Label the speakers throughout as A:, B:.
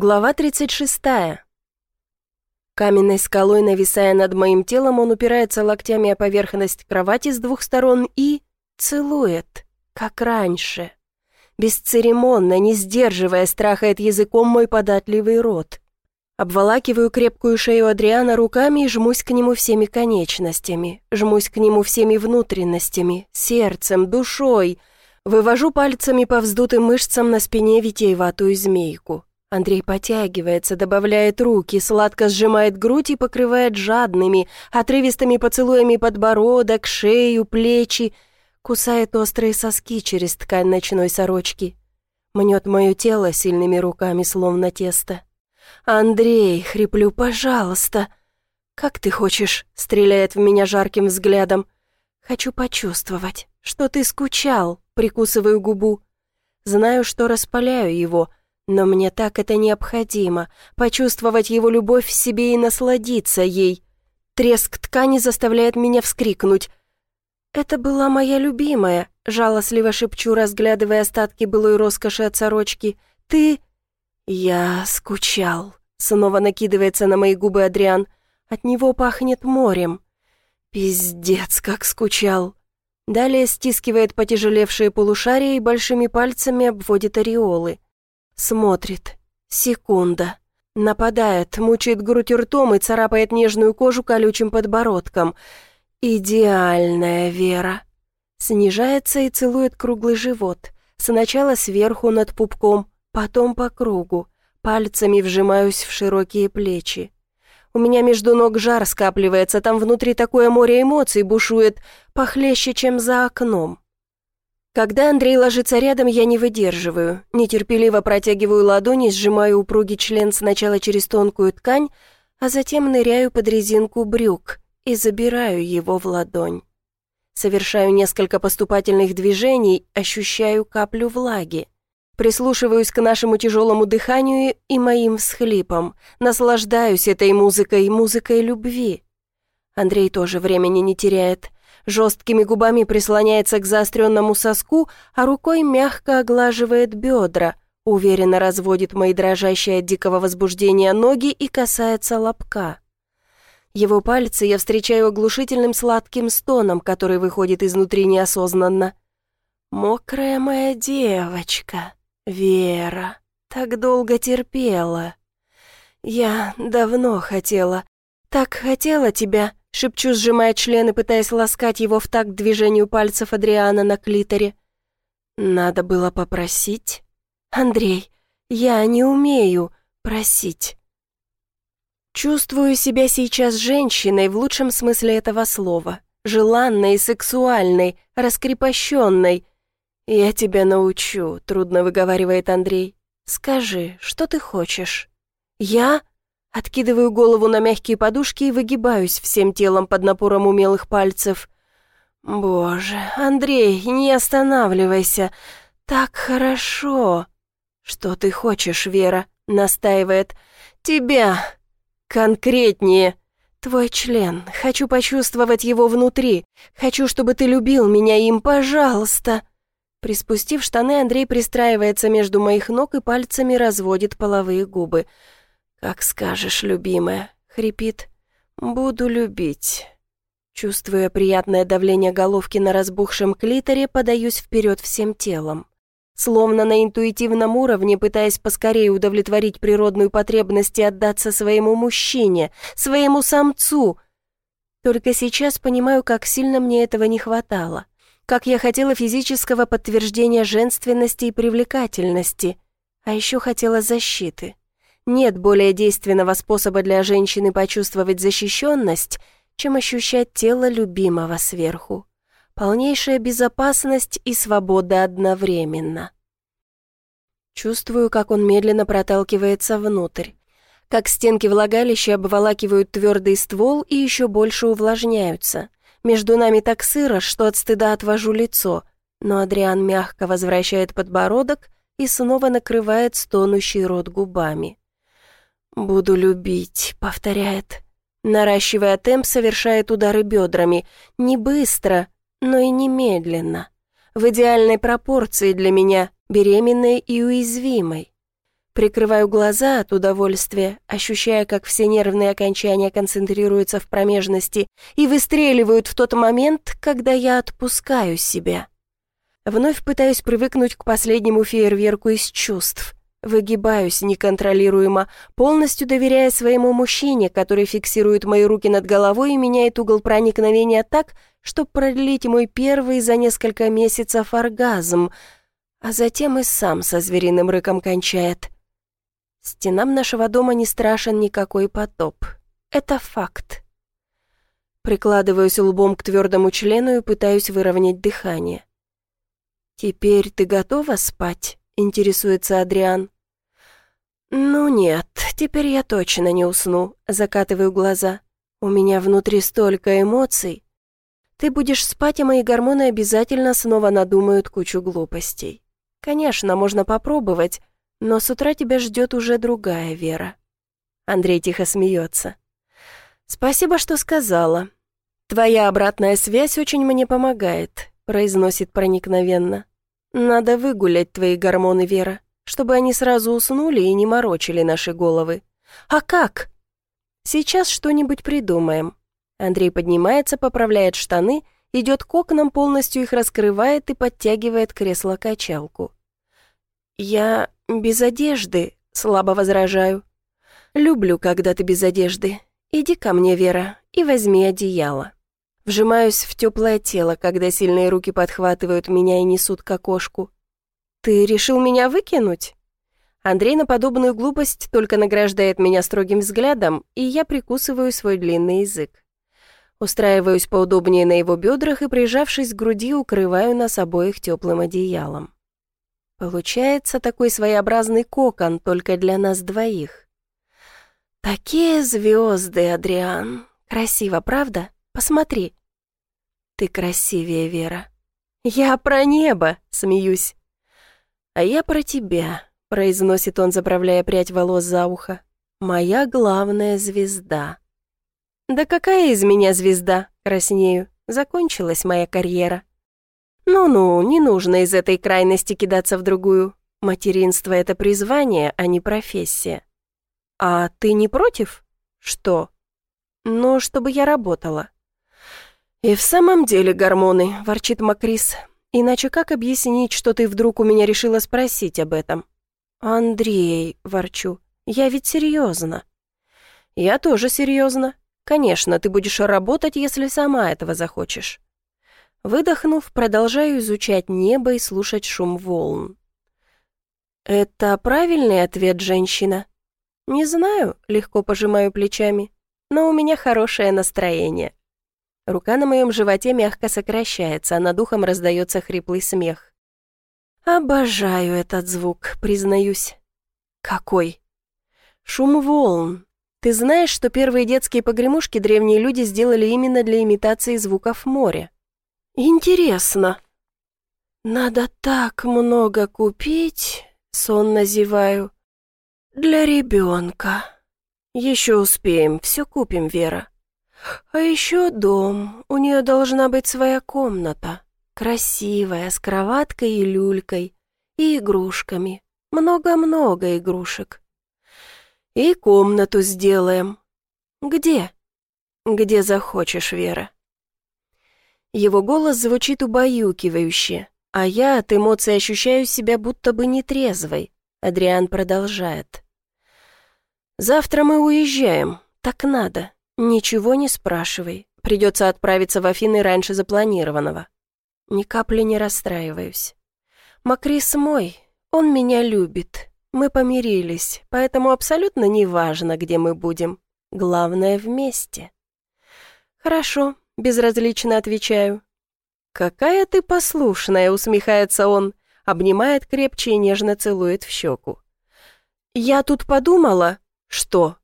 A: Глава 36. Каменной скалой, нависая над моим телом, он упирается локтями о поверхность кровати с двух сторон и... целует, как раньше. Бесцеремонно, не сдерживая, страхает языком мой податливый рот. Обволакиваю крепкую шею Адриана руками и жмусь к нему всеми конечностями, жмусь к нему всеми внутренностями, сердцем, душой. Вывожу пальцами по вздутым мышцам на спине витиеватую змейку. Андрей потягивается, добавляет руки, сладко сжимает грудь и покрывает жадными, отрывистыми поцелуями подбородок, шею, плечи, кусает острые соски через ткань ночной сорочки. Мнет мое тело сильными руками, словно тесто. «Андрей, хриплю, пожалуйста!» «Как ты хочешь?» — стреляет в меня жарким взглядом. «Хочу почувствовать, что ты скучал», — прикусываю губу. Знаю, что распаляю его — но мне так это необходимо, почувствовать его любовь в себе и насладиться ей. Треск ткани заставляет меня вскрикнуть. «Это была моя любимая», — жалостливо шепчу, разглядывая остатки былой роскоши от сорочки. «Ты...» «Я скучал», — снова накидывается на мои губы Адриан. «От него пахнет морем». «Пиздец, как скучал». Далее стискивает потяжелевшие полушария и большими пальцами обводит ореолы. Смотрит. Секунда. Нападает, мучает грудь ртом и царапает нежную кожу колючим подбородком. Идеальная Вера. Снижается и целует круглый живот. Сначала сверху над пупком, потом по кругу. Пальцами вжимаюсь в широкие плечи. У меня между ног жар скапливается, там внутри такое море эмоций бушует, похлеще, чем за окном. Когда Андрей ложится рядом, я не выдерживаю. Нетерпеливо протягиваю ладони, сжимаю упругий член сначала через тонкую ткань, а затем ныряю под резинку брюк и забираю его в ладонь. Совершаю несколько поступательных движений, ощущаю каплю влаги. Прислушиваюсь к нашему тяжелому дыханию и моим всхлипам. Наслаждаюсь этой музыкой, музыкой любви. Андрей тоже времени не теряет жесткими губами прислоняется к заостренному соску, а рукой мягко оглаживает бедра, уверенно разводит мои дрожащие от дикого возбуждения ноги и касается лобка. Его пальцы я встречаю оглушительным сладким стоном, который выходит изнутри неосознанно. «Мокрая моя девочка, Вера, так долго терпела. Я давно хотела, так хотела тебя, Шепчу, сжимая члены, пытаясь ласкать его в такт движению пальцев Адриана на клиторе. Надо было попросить. «Андрей, я не умею просить». Чувствую себя сейчас женщиной в лучшем смысле этого слова. Желанной, сексуальной, раскрепощенной. «Я тебя научу», — трудно выговаривает Андрей. «Скажи, что ты хочешь?» «Я?» Откидываю голову на мягкие подушки и выгибаюсь всем телом под напором умелых пальцев. «Боже, Андрей, не останавливайся. Так хорошо». «Что ты хочешь, Вера?» — настаивает. «Тебя. Конкретнее. Твой член. Хочу почувствовать его внутри. Хочу, чтобы ты любил меня им, пожалуйста». Приспустив штаны, Андрей пристраивается между моих ног и пальцами разводит половые губы. «Как скажешь, любимая», — хрипит. «Буду любить». Чувствуя приятное давление головки на разбухшем клиторе, подаюсь вперед всем телом. Словно на интуитивном уровне, пытаясь поскорее удовлетворить природную потребность и отдаться своему мужчине, своему самцу. Только сейчас понимаю, как сильно мне этого не хватало. Как я хотела физического подтверждения женственности и привлекательности. А еще хотела защиты. Нет более действенного способа для женщины почувствовать защищенность, чем ощущать тело любимого сверху. Полнейшая безопасность и свобода одновременно. Чувствую, как он медленно проталкивается внутрь. Как стенки влагалища обволакивают твердый ствол и еще больше увлажняются. Между нами так сыро, что от стыда отвожу лицо, но Адриан мягко возвращает подбородок и снова накрывает стонущий рот губами. «Буду любить», — повторяет. Наращивая темп, совершает удары бедрами. Не быстро, но и не медленно. В идеальной пропорции для меня, беременной и уязвимой. Прикрываю глаза от удовольствия, ощущая, как все нервные окончания концентрируются в промежности и выстреливают в тот момент, когда я отпускаю себя. Вновь пытаюсь привыкнуть к последнему фейерверку из чувств. Выгибаюсь неконтролируемо, полностью доверяя своему мужчине, который фиксирует мои руки над головой и меняет угол проникновения так, чтобы продлить мой первый за несколько месяцев оргазм, а затем и сам со звериным рыком кончает. Стенам нашего дома не страшен никакой потоп. Это факт. Прикладываюсь лбом к твердому члену и пытаюсь выровнять дыхание. «Теперь ты готова спать?» — интересуется Адриан. «Ну нет, теперь я точно не усну», — закатываю глаза. «У меня внутри столько эмоций. Ты будешь спать, а мои гормоны обязательно снова надумают кучу глупостей. Конечно, можно попробовать, но с утра тебя ждет уже другая Вера». Андрей тихо смеется. «Спасибо, что сказала. Твоя обратная связь очень мне помогает», произносит проникновенно. «Надо выгулять твои гормоны, Вера, чтобы они сразу уснули и не морочили наши головы. А как?» «Сейчас что-нибудь придумаем». Андрей поднимается, поправляет штаны, идет к окнам, полностью их раскрывает и подтягивает кресло-качалку. «Я без одежды», — слабо возражаю. «Люблю, когда ты без одежды. Иди ко мне, Вера, и возьми одеяло». Вжимаюсь в теплое тело, когда сильные руки подхватывают меня и несут к окошку. «Ты решил меня выкинуть?» Андрей на подобную глупость только награждает меня строгим взглядом, и я прикусываю свой длинный язык. Устраиваюсь поудобнее на его бедрах и, прижавшись к груди, укрываю нас обоих теплым одеялом. Получается такой своеобразный кокон только для нас двоих. Такие звезды, Адриан. Красиво, правда? Посмотри. Ты красивее, Вера. Я про небо, смеюсь. А я про тебя, произносит он, заправляя прядь волос за ухо. Моя главная звезда. Да какая из меня звезда? Краснею. Закончилась моя карьера. «Ну-ну, не нужно из этой крайности кидаться в другую. Материнство — это призвание, а не профессия». «А ты не против?» «Что?» «Ну, чтобы я работала». «И в самом деле гормоны», — ворчит Макрис. «Иначе как объяснить, что ты вдруг у меня решила спросить об этом?» «Андрей», — ворчу, — «я ведь серьезно». «Я тоже серьезно. Конечно, ты будешь работать, если сама этого захочешь. Выдохнув, продолжаю изучать небо и слушать шум волн. «Это правильный ответ, женщина?» «Не знаю», — легко пожимаю плечами, «но у меня хорошее настроение». Рука на моем животе мягко сокращается, а над ухом раздается хриплый смех. «Обожаю этот звук, признаюсь». «Какой?» «Шум волн. Ты знаешь, что первые детские погремушки древние люди сделали именно для имитации звуков моря?» «Интересно. Надо так много купить, сонно зеваю, для ребенка. Еще успеем, все купим, Вера. А еще дом, у нее должна быть своя комната, красивая, с кроваткой и люлькой, и игрушками, много-много игрушек. И комнату сделаем. Где? Где захочешь, Вера. Его голос звучит убаюкивающе, а я от эмоций ощущаю себя будто бы нетрезвой. Адриан продолжает. «Завтра мы уезжаем. Так надо. Ничего не спрашивай. Придется отправиться в Афины раньше запланированного. Ни капли не расстраиваюсь. Макрис мой, он меня любит. Мы помирились, поэтому абсолютно не важно, где мы будем. Главное, вместе». «Хорошо, Безразлично отвечаю. «Какая ты послушная!» — усмехается он, обнимает крепче и нежно целует в щеку. «Я тут подумала...» «Что?»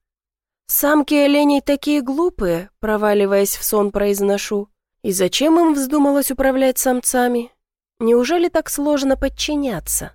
A: «Самки оленей такие глупые», — проваливаясь в сон, произношу. «И зачем им вздумалось управлять самцами? Неужели так сложно подчиняться?»